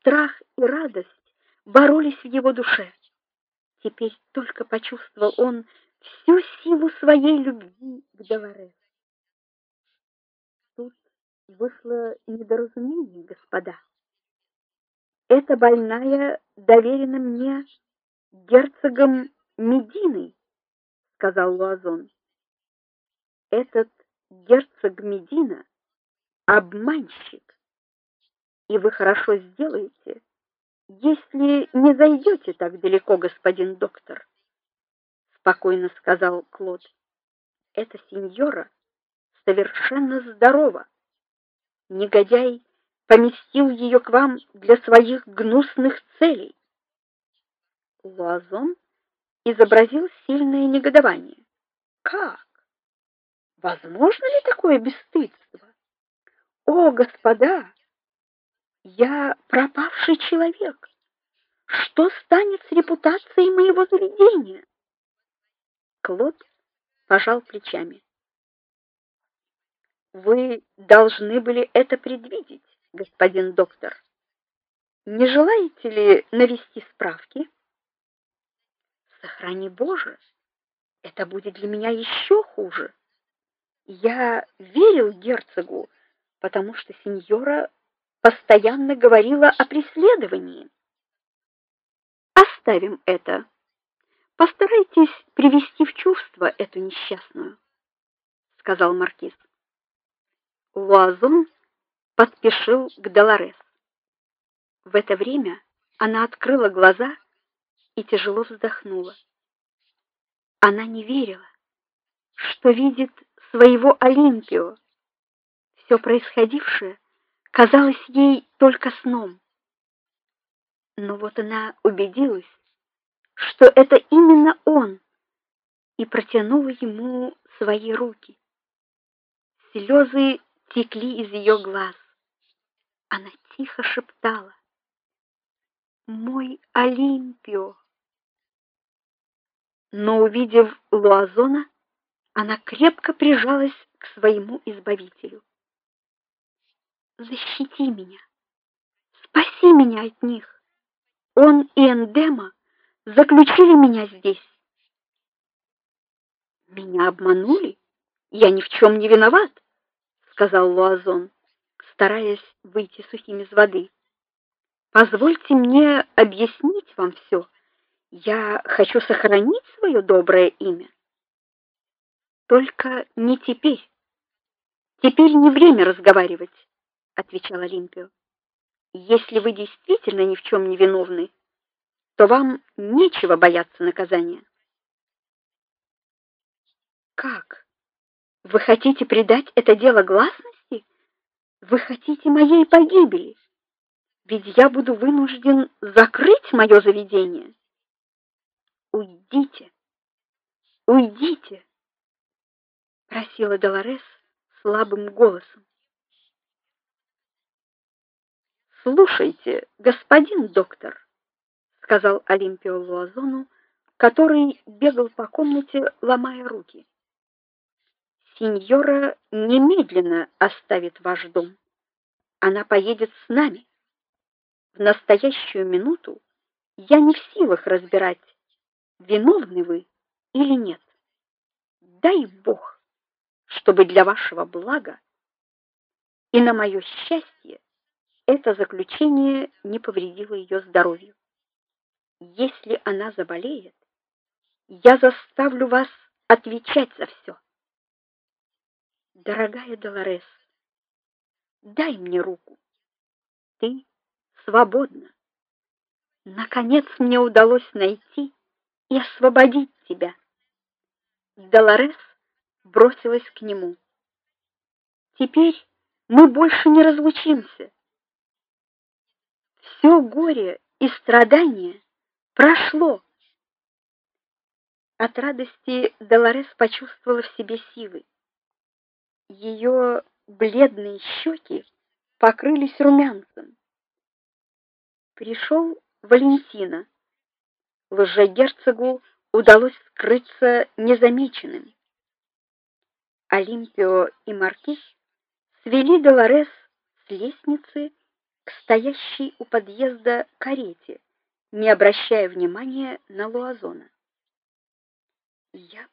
страх и радость боролись в его душе. Теперь только почувствовал он всю силу своей любви к Долорес. Тут вышло недоразумение, господа. Эта больная доверена мне герцогом Мединой, сказал Луазон. Этот герцог Медина обманщик. И вы хорошо сделаете, если не зайдете так далеко, господин доктор, спокойно сказал Клод. Эта сеньора совершенно здорова. Негодяй поместил ее к вам для своих гнусных целей. Луазон изобразил сильное негодование. Как? Возможно ли такое бесстыдство? О, господа, я пропавший человек. Что станет с репутацией моего заведения? Клод пожал плечами. Вы должны были это предвидеть, господин доктор. Не желаете ли навести справки? Сохрани Боже, это будет для меня еще хуже. Я верил герцогу, потому что сеньора постоянно говорила о преследовании. Оставим это. Постарайтесь привести в чувство эту несчастную, сказал маркиз. Луазон поспешил к Долорес. В это время она открыла глаза и тяжело вздохнула. Она не верила, что видит своего Олимпио. Все происходившее казалось ей только сном. Но вот она убедилась, что это именно он, и протянула ему свои руки. Слезы текли из ее глаз. Она тихо шептала: "Мой Олимпио". Но увидев Луазона, она крепко прижалась к своему избавителю. Защити меня. Спаси меня от них. Он и Эндема заключили меня здесь. Меня обманули? Я ни в чем не виноват, сказал Луазон, стараясь выйти сухим из воды. Позвольте мне объяснить вам все. Я хочу сохранить свое доброе имя. Только не теперь. Теперь не время разговаривать, отвечал Олимпио. Если вы действительно ни в чем не виновны, то вам нечего бояться наказания. Как? Вы хотите придать это дело гласности? Вы хотите моей погибели? Ведь я буду вынужден закрыть мое заведение. Уйдите. Уйдите просила Долорес слабым голосом. Слушайте, господин доктор, сказал Олимпио Луазону, который бегал по комнате, ломая руки. Сеньора немедленно оставит ваш дом. Она поедет с нами. В настоящую минуту я не в силах разбирать, виновны вы или нет. Дай бог чтобы для вашего блага и на мое счастье это заключение не повредило ее здоровью. Если она заболеет, я заставлю вас отвечать за все. Дорогая Долорес, дай мне руку. Ты свободна. Наконец мне удалось найти и освободить тебя. Долорес бросилась к нему. Теперь мы больше не разлучимся. Все горе и страдание прошло. От радости Долорес почувствовала в себе силы. Ее бледные щеки покрылись румянцем. Пришел Валентина. Лжегерцогу удалось скрыться незамеченным. Олимпио и маркиз свели Долорес с лестницы к стоящей у подъезда карете, не обращая внимания на Луазона. Я